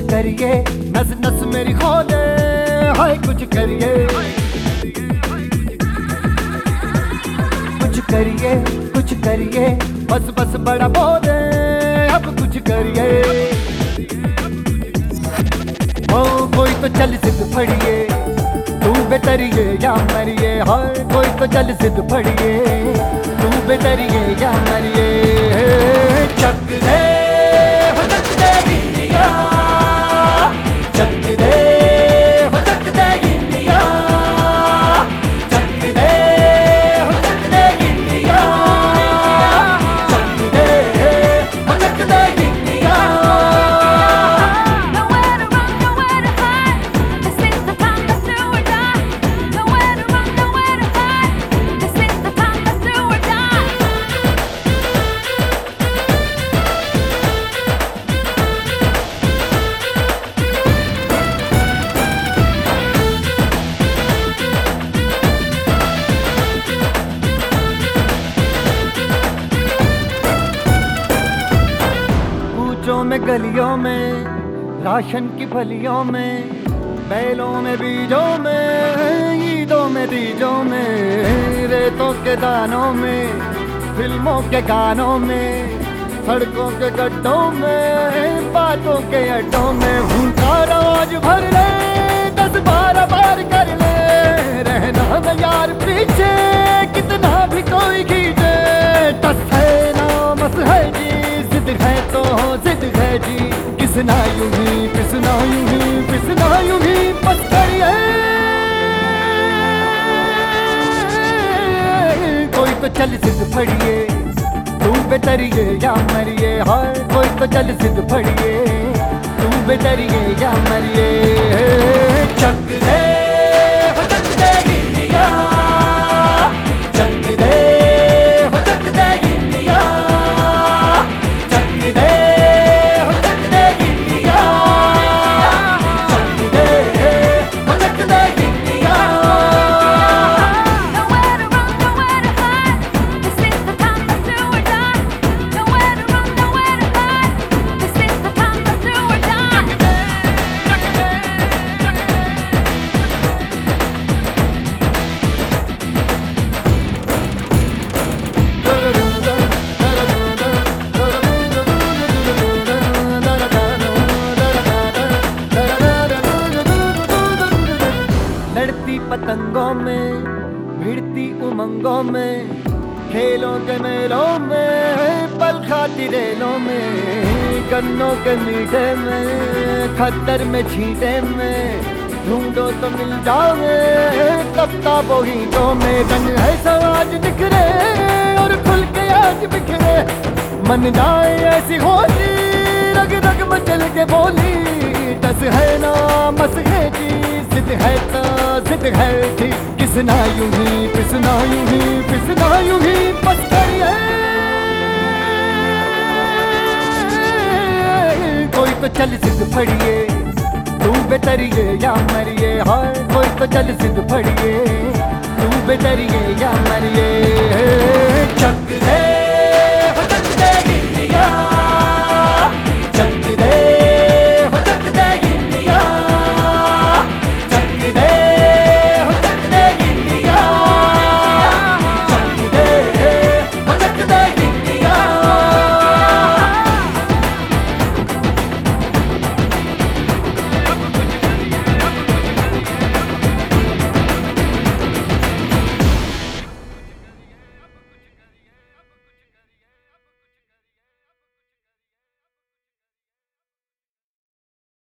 करिए, नस नस मेरी खोले, हाय कुछ करिए। कुछ करिए कुछ करिए, बस बस बड़ा बोले, अब कुछ करिए। ओ, कोई तो चल सिद्ध फड़िए, तू बेतरिए या मरिए, हाय कोई तो चल सिद्ध फड़िए, तू बेतरिए या मरिए। चक दे में, गलियों में, राशन की फलियों में, बैलों में, बीजों में, ईदों में तीजों में, रेतों के दानों में, फ़िल्मों के गानों में, सड़कों के गड्ढों में, बातों के अड्डों में भूलता रोज भर ले, दस बारह बार कर ले, रहना यार पीछे। यूँ पिसना यूँ पिसना यूँ ही कोई तो चल सिद्ध फड़िए, तू बेतरिए या मरिए, हाय, कोई तो चल सिद्ध फड़िए, तू बेतरिए या मरिए। लड़ती पतंगों में, भिड़ती उमंगों में, खेलों के मेलों में, पल खाती रेलों में, गन्नों के मीठे में खतर में छींटे में, ढूंढो तो मिल जाओगे तबता बोहीटों में, रंग है समाज निखरे और खुल के आज बिखरे, मन जाए ऐसी होली रग रग मचल के बोली, टस है ना, मस है है तो जिद है जी किसना यूँ ही पिसना यूँ ही पिसना यूँ ही बस करिए कोई तो चल सिद्ध फड़िए तू बेतरिए या मरिए, हाय, कोई तो चल सिद्ध फड़िए तू बेतरिए या मरिए। चक दे